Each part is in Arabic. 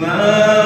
ما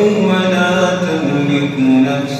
يوم لا تملك نفس